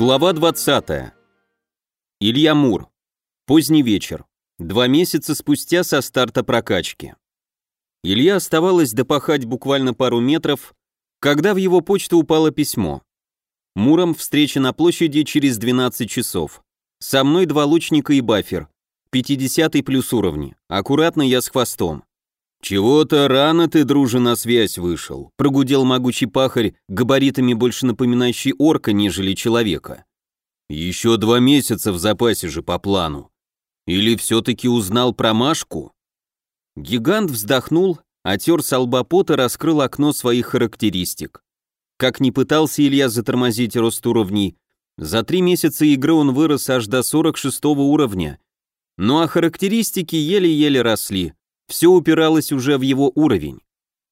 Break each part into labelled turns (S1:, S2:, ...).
S1: Глава 20. Илья Мур. Поздний вечер. Два месяца спустя со старта прокачки. Илья оставалось допахать буквально пару метров, когда в его почту упало письмо. Муром встреча на площади через 12 часов. Со мной два лучника и бафер. 50 плюс уровни. Аккуратно я с хвостом. «Чего-то рано ты, друже, на связь вышел», — прогудел могучий пахарь, габаритами больше напоминающий орка, нежели человека. «Еще два месяца в запасе же по плану. Или все-таки узнал про Машку?» Гигант вздохнул, отер с лба пота, раскрыл окно своих характеристик. Как ни пытался Илья затормозить рост уровней, за три месяца игры он вырос аж до 46 уровня. Ну а характеристики еле-еле росли, все упиралось уже в его уровень.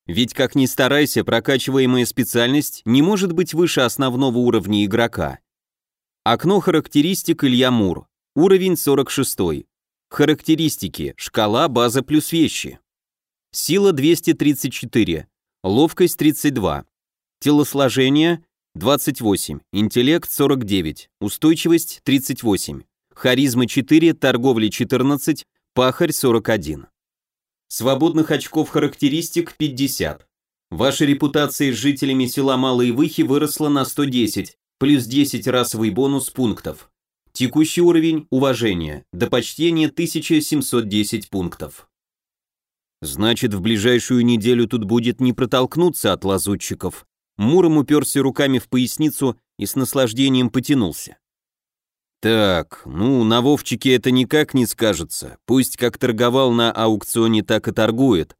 S1: Ведь как ни старайся, прокачиваемая специальность не может быть выше основного уровня игрока. Окно характеристик Илья Мур. Уровень 46. Характеристики. Шкала, база плюс вещи. Сила 234. Ловкость 32. Телосложение 28. Интеллект 49. Устойчивость 38. Харизма 4, торговля 14, пахарь 41. Свободных очков характеристик 50. Ваша репутация с жителями села Малые Выхи выросла на 110, плюс 10 расовый бонус пунктов. Текущий уровень – уважение, до почтения 1710 пунктов. Значит, в ближайшую неделю тут будет не протолкнуться от лазутчиков. Муром уперся руками в поясницу и с наслаждением потянулся. Так, ну, на Вовчике это никак не скажется. Пусть как торговал на аукционе, так и торгует.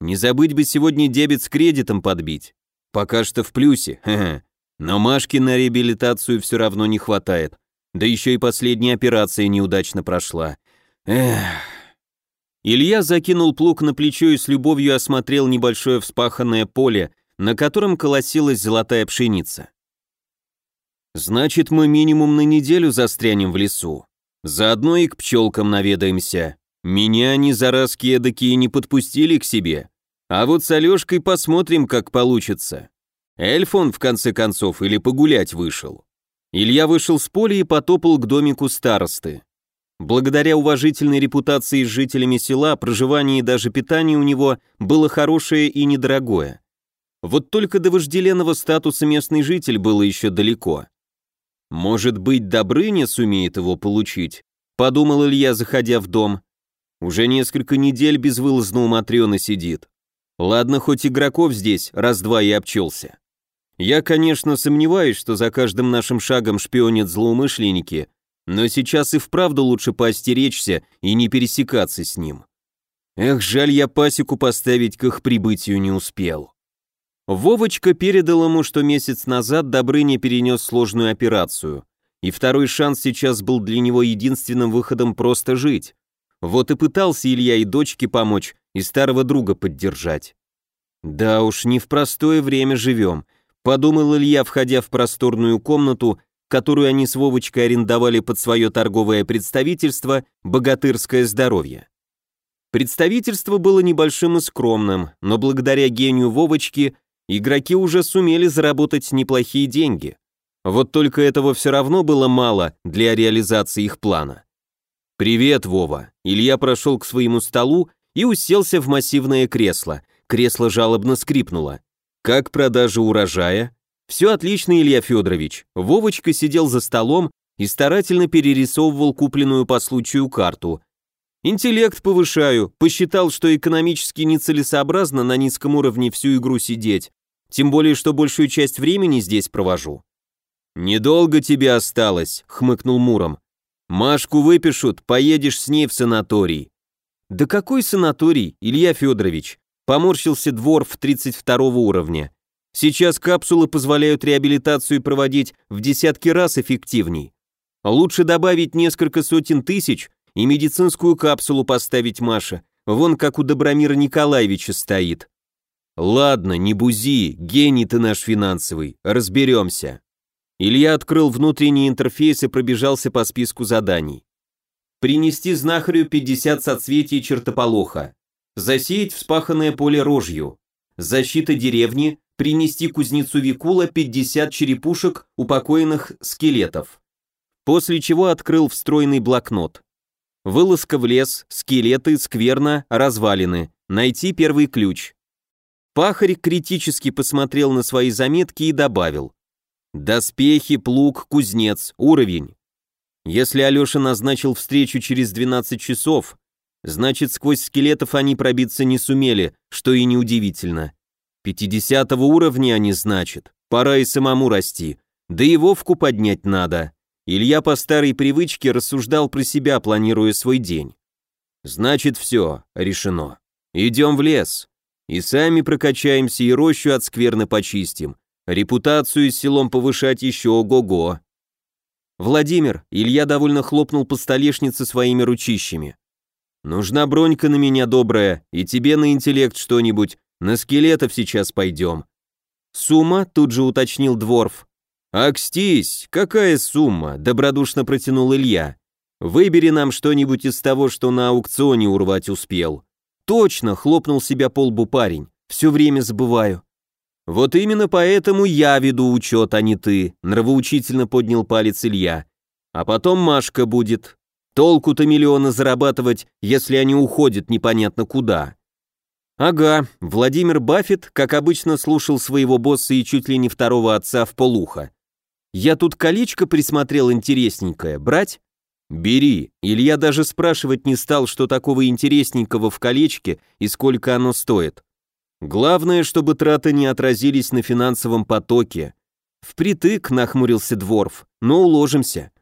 S1: Не забыть бы сегодня дебет с кредитом подбить. Пока что в плюсе, Ха -ха. Но Машки на реабилитацию все равно не хватает. Да еще и последняя операция неудачно прошла. Эх. Илья закинул плуг на плечо и с любовью осмотрел небольшое вспаханное поле, на котором колосилась золотая пшеница. Значит, мы минимум на неделю застрянем в лесу. Заодно и к пчелкам наведаемся. Меня они заразки эдакие не подпустили к себе. А вот с Алешкой посмотрим, как получится. Эльф он, в конце концов, или погулять вышел. Илья вышел с поля и потопал к домику старосты. Благодаря уважительной репутации с жителями села, проживание и даже питание у него было хорошее и недорогое. Вот только до вожделенного статуса местный житель было еще далеко. Может быть, Добрыня сумеет его получить, подумал Илья, заходя в дом. Уже несколько недель безвылазно у Матрёны сидит. Ладно, хоть игроков здесь раз-два и обчелся. Я, конечно, сомневаюсь, что за каждым нашим шагом шпионят злоумышленники, но сейчас и вправду лучше поостеречься и не пересекаться с ним. Эх, жаль, я пасеку поставить к их прибытию не успел. Вовочка передал ему, что месяц назад Добрыня перенес сложную операцию, и второй шанс сейчас был для него единственным выходом просто жить. Вот и пытался Илья и дочке помочь, и старого друга поддержать. Да уж, не в простое время живем, подумал Илья, входя в просторную комнату, которую они с Вовочкой арендовали под свое торговое представительство «Богатырское здоровье». Представительство было небольшим и скромным, но благодаря гению Вовочки игроки уже сумели заработать неплохие деньги. Вот только этого все равно было мало для реализации их плана. «Привет, Вова!» Илья прошел к своему столу и уселся в массивное кресло. Кресло жалобно скрипнуло. «Как продажа урожая?» «Все отлично, Илья Федорович». Вовочка сидел за столом и старательно перерисовывал купленную по случаю карту. «Интеллект повышаю, посчитал, что экономически нецелесообразно на низком уровне всю игру сидеть, тем более, что большую часть времени здесь провожу». «Недолго тебе осталось», — хмыкнул Муром. «Машку выпишут, поедешь с ней в санаторий». «Да какой санаторий, Илья Федорович?» Поморщился двор в 32 уровня. «Сейчас капсулы позволяют реабилитацию проводить в десятки раз эффективней. Лучше добавить несколько сотен тысяч и медицинскую капсулу поставить Маше, вон как у Добромира Николаевича стоит». «Ладно, не бузи, гений ты наш финансовый, разберемся». Илья открыл внутренний интерфейс и пробежался по списку заданий. Принести знахарю 50 соцветий чертополоха. Засеять вспаханное поле рожью. Защита деревни принести кузнецу Викула 50 черепушек упокоенных скелетов. После чего открыл встроенный блокнот. Вылазка в лес, скелеты, скверна, развалины. Найти первый ключ. Пахарь критически посмотрел на свои заметки и добавил. Доспехи, плуг, кузнец, уровень. Если Алеша назначил встречу через 12 часов, значит сквозь скелетов они пробиться не сумели, что и неудивительно. 50 уровня они значит, пора и самому расти, да и Вовку поднять надо. Илья по старой привычке рассуждал про себя, планируя свой день. Значит все, решено. Идем в лес. И сами прокачаемся и рощу от скверны почистим. Репутацию с селом повышать еще ого-го. Владимир, Илья довольно хлопнул по столешнице своими ручищами. Нужна бронька на меня добрая, и тебе на интеллект что-нибудь, на скелетов сейчас пойдем. Сумма, тут же уточнил Дворф. «Акстись, какая сумма?» – добродушно протянул Илья. «Выбери нам что-нибудь из того, что на аукционе урвать успел». «Точно!» – хлопнул себя по лбу парень. «Все время забываю». «Вот именно поэтому я веду учет, а не ты», — нравоучительно поднял палец Илья. «А потом Машка будет. Толку-то миллионы зарабатывать, если они уходят непонятно куда». Ага, Владимир Баффет, как обычно, слушал своего босса и чуть ли не второго отца в полухо. «Я тут колечко присмотрел интересненькое, брать?» «Бери». Илья даже спрашивать не стал, что такого интересненького в колечке и сколько оно стоит. Главное, чтобы траты не отразились на финансовом потоке. Впритык нахмурился Дворф, но уложимся.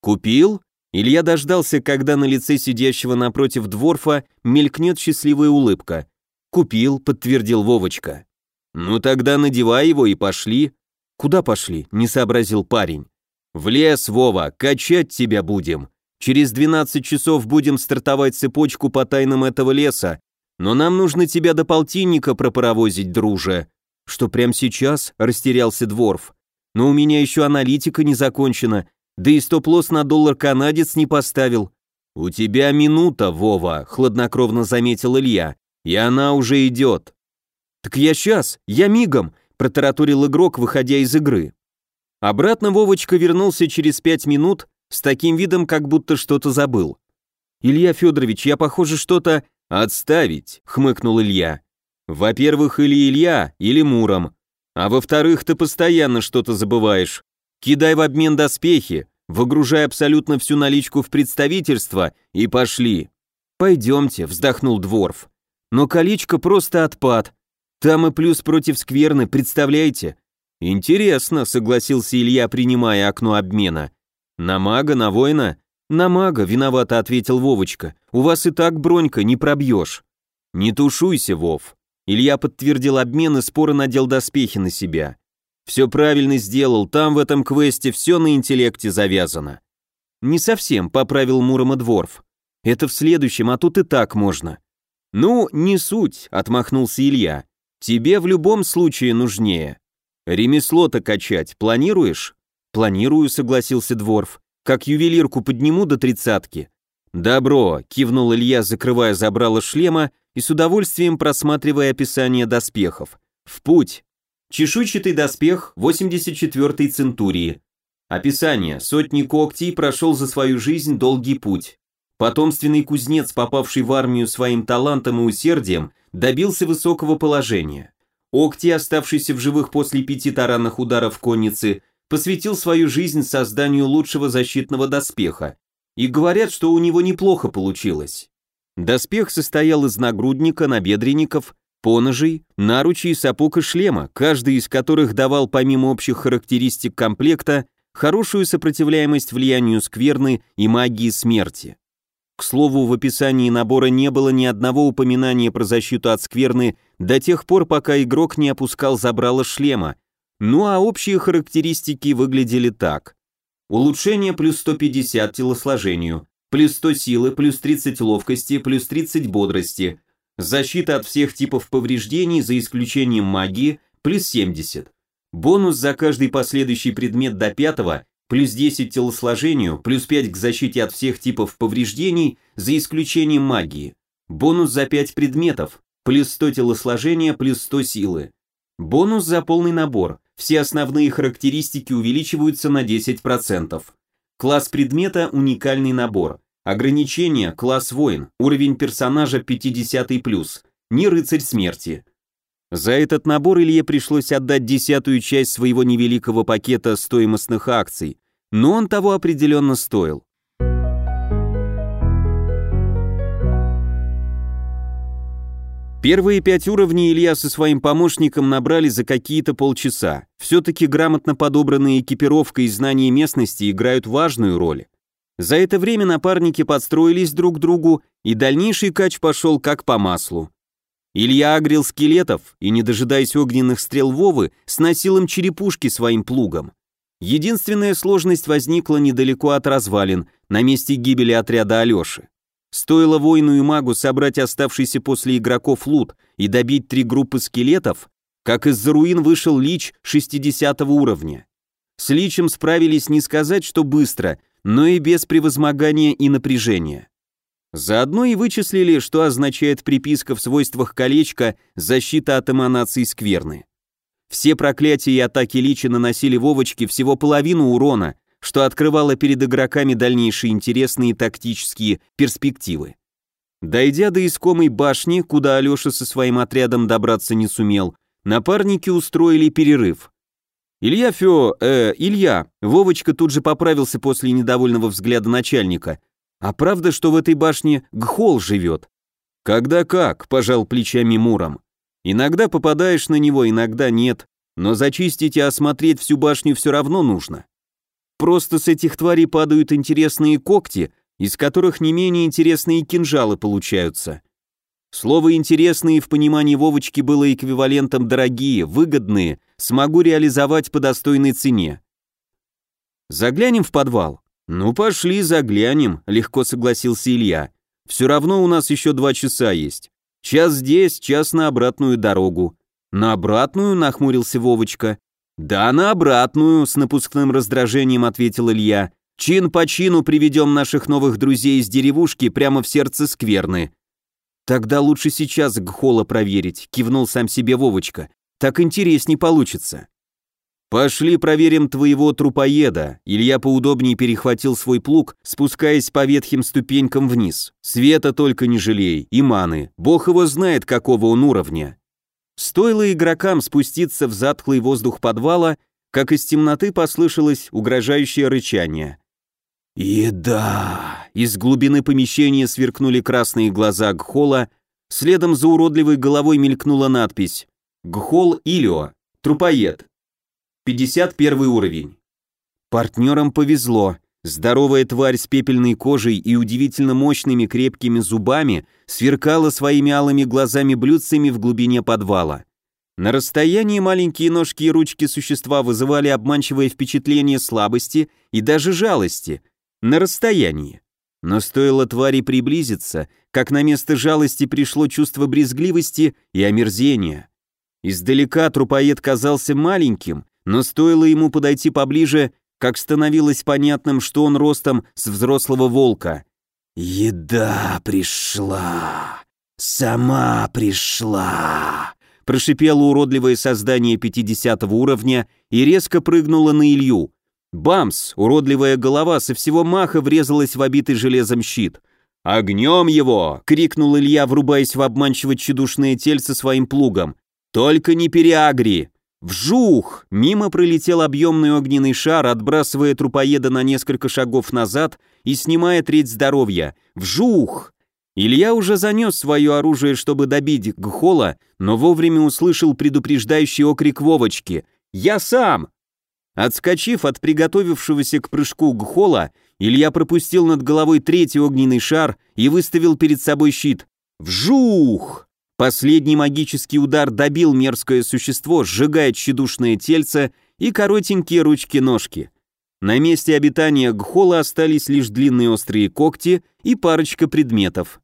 S1: Купил? Илья дождался, когда на лице сидящего напротив Дворфа мелькнет счастливая улыбка. Купил, подтвердил Вовочка. Ну тогда надевай его и пошли. Куда пошли? Не сообразил парень. В лес, Вова, качать тебя будем. Через 12 часов будем стартовать цепочку по тайнам этого леса, но нам нужно тебя до полтинника пропаровозить, друже. Что прямо сейчас? Растерялся Дворф. Но у меня еще аналитика не закончена, да и стоп-лосс на доллар канадец не поставил. У тебя минута, Вова, хладнокровно заметил Илья, и она уже идет. Так я сейчас, я мигом, протараторил игрок, выходя из игры. Обратно Вовочка вернулся через пять минут с таким видом, как будто что-то забыл. «Илья Федорович, я, похоже, что-то...» «Отставить», — хмыкнул Илья. «Во-первых, или Илья, или Муром. А во-вторых, ты постоянно что-то забываешь. Кидай в обмен доспехи, выгружай абсолютно всю наличку в представительство и пошли». «Пойдемте», — вздохнул Дворф. «Но колечко просто отпад. Там и плюс против скверны, представляете?» «Интересно», — согласился Илья, принимая окно обмена. «На мага, на воина? «На мага», — виновато ответил Вовочка. «У вас и так бронька, не пробьешь». «Не тушуйся, Вов». Илья подтвердил обмен и споро надел доспехи на себя. «Все правильно сделал, там в этом квесте все на интеллекте завязано». «Не совсем», — поправил Мурома Дворф. «Это в следующем, а тут и так можно». «Ну, не суть», — отмахнулся Илья. «Тебе в любом случае нужнее. Ремесло-то качать планируешь?» «Планирую», — согласился Дворф. Как ювелирку подниму до тридцатки. Добро, кивнул Илья, закрывая забрало шлема и с удовольствием просматривая описание доспехов. В путь. Чешуйчатый доспех 84-й центурии. Описание. Сотни когтей прошел за свою жизнь долгий путь. Потомственный кузнец, попавший в армию своим талантом и усердием, добился высокого положения. Окти, оставшийся в живых после пяти таранных ударов конницы, посвятил свою жизнь созданию лучшего защитного доспеха, и говорят, что у него неплохо получилось. Доспех состоял из нагрудника, набедренников, поножей, наручей, сапог и шлема, каждый из которых давал помимо общих характеристик комплекта хорошую сопротивляемость влиянию скверны и магии смерти. К слову, в описании набора не было ни одного упоминания про защиту от скверны до тех пор, пока игрок не опускал забрало шлема, ну а общие характеристики выглядели так. Улучшение плюс 150 телосложению, плюс 100 силы, плюс 30 ловкости, плюс 30 бодрости, защита от всех типов повреждений за исключением магии, плюс 70. Бонус за каждый последующий предмет до пятого, плюс 10 телосложению, плюс 5 к защите от всех типов повреждений за исключением магии. Бонус за 5 предметов, плюс 100 телосложения, плюс 100 силы. Бонус за полный набор. Все основные характеристики увеличиваются на 10%. Класс предмета – уникальный набор. Ограничение – класс воин, уровень персонажа 50+, не рыцарь смерти. За этот набор Илье пришлось отдать десятую часть своего невеликого пакета стоимостных акций, но он того определенно стоил. Первые пять уровней Илья со своим помощником набрали за какие-то полчаса. Все-таки грамотно подобранная экипировка и знание местности играют важную роль. За это время напарники подстроились друг к другу, и дальнейший кач пошел как по маслу. Илья агрил скелетов и, не дожидаясь огненных стрел Вовы, сносил им черепушки своим плугом. Единственная сложность возникла недалеко от развалин, на месте гибели отряда Алёши. Стоило воину и магу собрать оставшийся после игроков лут и добить три группы скелетов, как из-за руин вышел лич 60 уровня. С личем справились не сказать, что быстро, но и без превозмогания и напряжения. Заодно и вычислили, что означает приписка в свойствах колечка «защита от эманаций скверны». Все проклятия и атаки личи наносили Вовочке всего половину урона, что открывало перед игроками дальнейшие интересные тактические перспективы. Дойдя до искомой башни, куда Алёша со своим отрядом добраться не сумел, напарники устроили перерыв. «Илья Фё, э, Илья», Вовочка тут же поправился после недовольного взгляда начальника. «А правда, что в этой башне Гхол живет?» «Когда как», — пожал плечами Муром. «Иногда попадаешь на него, иногда нет, но зачистить и осмотреть всю башню все равно нужно. Просто с этих тварей падают интересные когти, из которых не менее интересные кинжалы получаются. Слово «интересные» в понимании Вовочки было эквивалентом «дорогие», «выгодные», «смогу реализовать по достойной цене». «Заглянем в подвал?» «Ну пошли, заглянем», — легко согласился Илья. «Все равно у нас еще два часа есть. Час здесь, час на обратную дорогу». «На обратную?» — нахмурился Вовочка. «Да, на обратную», — с напускным раздражением ответил Илья. «Чин по чину приведем наших новых друзей из деревушки прямо в сердце скверны». «Тогда лучше сейчас Гхола проверить», — кивнул сам себе Вовочка. «Так интересней получится». «Пошли проверим твоего трупоеда», — Илья поудобнее перехватил свой плуг, спускаясь по ветхим ступенькам вниз. «Света только не жалей, и маны. Бог его знает, какого он уровня». Стоило игрокам спуститься в затхлый воздух подвала, как из темноты послышалось угрожающее рычание. «Еда!» Из глубины помещения сверкнули красные глаза Гхола, следом за уродливой головой мелькнула надпись «Гхол Илио, трупоед, 51 уровень». Партнерам повезло. Здоровая тварь с пепельной кожей и удивительно мощными крепкими зубами сверкала своими алыми глазами-блюдцами в глубине подвала. На расстоянии маленькие ножки и ручки существа вызывали обманчивое впечатление слабости и даже жалости. На расстоянии. Но стоило твари приблизиться, как на место жалости пришло чувство брезгливости и омерзения. Издалека трупоед казался маленьким, но стоило ему подойти поближе, как становилось понятным, что он ростом с взрослого волка. «Еда пришла! Сама пришла!» Прошипело уродливое создание 50 уровня и резко прыгнуло на Илью. Бамс! Уродливая голова со всего маха врезалась в обитый железом щит. «Огнем его!» — крикнул Илья, врубаясь в обманчиво тщедушное тельце своим плугом. «Только не переагри!» Вжух! Мимо пролетел объемный огненный шар, отбрасывая трупоеда на несколько шагов назад и снимая треть здоровья. Вжух! Илья уже занес свое оружие, чтобы добить Гхола, но вовремя услышал предупреждающий окрик Вовочки. «Я сам!» Отскочив от приготовившегося к прыжку Гхола, Илья пропустил над головой третий огненный шар и выставил перед собой щит. Вжух! Последний магический удар добил мерзкое существо, сжигая тщедушное тельце и коротенькие ручки-ножки. На месте обитания Гхола остались лишь длинные острые когти и парочка предметов.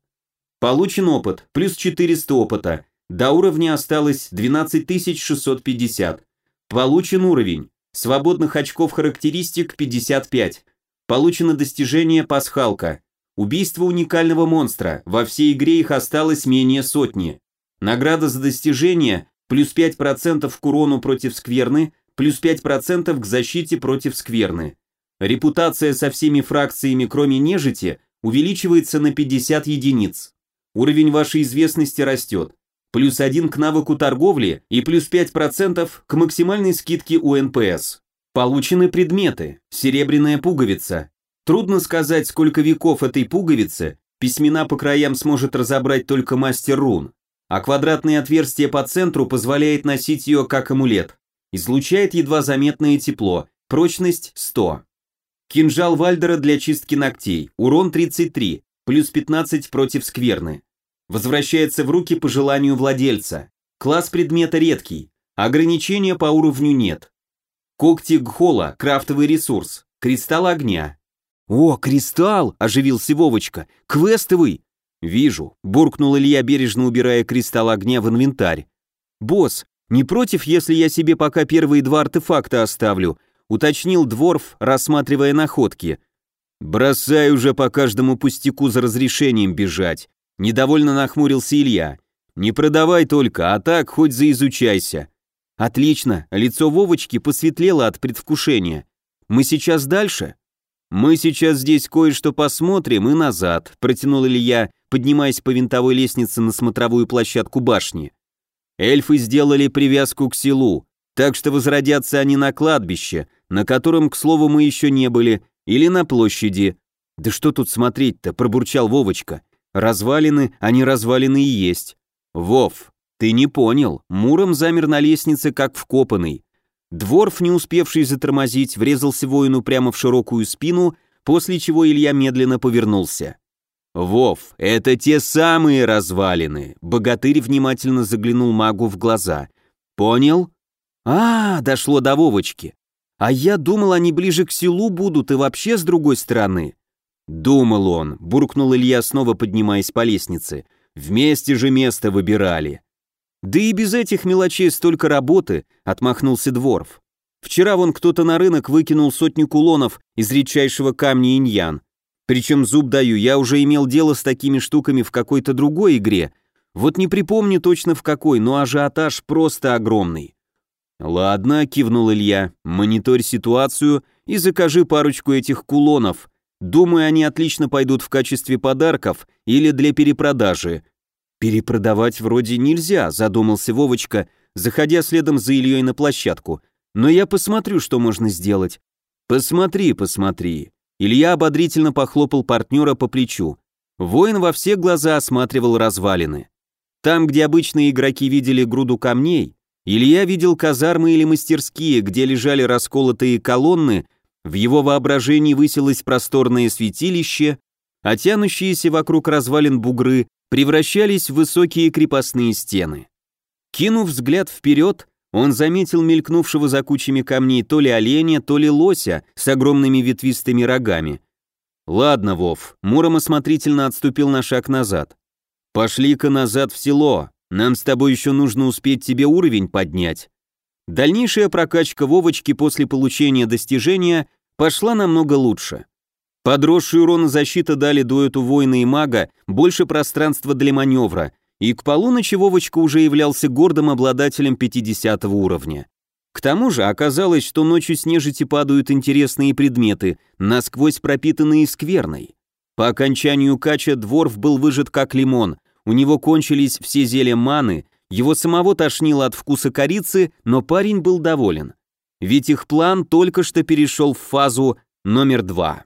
S1: Получен опыт, плюс 400 опыта. До уровня осталось 12650. Получен уровень. Свободных очков характеристик 55. Получено достижение Пасхалка. Убийство уникального монстра, во всей игре их осталось менее сотни. Награда за достижение плюс 5% к урону против скверны, плюс 5% к защите против скверны. Репутация со всеми фракциями, кроме нежити, увеличивается на 50 единиц. Уровень вашей известности растет. Плюс 1 к навыку торговли и плюс 5% к максимальной скидке у НПС. Получены предметы. Серебряная пуговица. Трудно сказать, сколько веков этой пуговице, письмена по краям сможет разобрать только мастер рун, а квадратное отверстие по центру позволяет носить ее как амулет. Излучает едва заметное тепло, прочность 100. Кинжал Вальдера для чистки ногтей, урон 33, плюс 15 против скверны. Возвращается в руки по желанию владельца. Класс предмета редкий, ограничения по уровню нет. Когти Гхола, крафтовый ресурс, кристалл огня. «О, кристалл!» – оживился Вовочка. «Квестовый!» «Вижу», – буркнул Илья, бережно убирая кристалл огня в инвентарь. «Босс, не против, если я себе пока первые два артефакта оставлю?» уточнил Дворф, рассматривая находки. «Бросай уже по каждому пустяку за разрешением бежать», недовольно нахмурился Илья. «Не продавай только, а так хоть заизучайся». «Отлично», лицо Вовочки посветлело от предвкушения. «Мы сейчас дальше?» «Мы сейчас здесь кое-что посмотрим и назад», протянул Илья, поднимаясь по винтовой лестнице на смотровую площадку башни. Эльфы сделали привязку к селу, так что возродятся они на кладбище, на котором, к слову, мы еще не были, или на площади. Да что тут смотреть-то, пробурчал Вовочка. Развалины, они развалины и есть. Вов, ты не понял, Муром замер на лестнице, как вкопанный. Дворф, не успевший затормозить, врезался воину прямо в широкую спину, после чего Илья медленно повернулся. «Вов, это те самые развалины!» Богатырь внимательно заглянул магу в глаза. «Понял?» «А, дошло до Вовочки. А я думал, они ближе к селу будут и вообще с другой стороны. Думал он, буркнул Илья, снова поднимаясь по лестнице. Вместе же место выбирали. Да и без этих мелочей столько работы, отмахнулся Дворф. Вчера вон кто-то на рынок выкинул сотню кулонов из редчайшего камня иньян. Причем зуб даю, я уже имел дело с такими штуками в какой-то другой игре. Вот не припомню точно в какой, но ажиотаж просто огромный. «Ладно», — кивнул Илья, — «мониторь ситуацию и закажи парочку этих кулонов. Думаю, они отлично пойдут в качестве подарков или для перепродажи». «Перепродавать вроде нельзя», — задумался Вовочка, заходя следом за Ильей на площадку. «Но я посмотрю, что можно сделать». «Посмотри, посмотри». Илья ободрительно похлопал партнера по плечу. Воин во все глаза осматривал развалины. Там, где обычные игроки видели груду камней, Илья видел казармы или мастерские, где лежали расколотые колонны, в его воображении высилось просторное святилище, а тянущиеся вокруг развалин бугры превращались в высокие крепостные стены. Кинув взгляд вперед, он заметил мелькнувшего за кучами камней то ли оленя, то ли лося с огромными ветвистыми рогами. «Ладно, Вов», Муром осмотрительно отступил на шаг назад. «Пошли-ка назад в село, нам с тобой еще нужно успеть тебе уровень поднять. Дальнейшая прокачка Вовочки после получения достижения пошла намного лучше. Подросший урон и дали дуэту воина и мага больше пространства для маневра, и к полуночи Вовочка уже являлся гордым обладателем 50 уровня. К тому же оказалось, что ночью с нежити падают интересные предметы, насквозь пропитанные скверной. По окончанию кача Дворф был выжат как лимон – у него кончились все зелья маны, его самого тошнило от вкуса корицы, но парень был доволен. Ведь их план только что перешел в фазу номер два.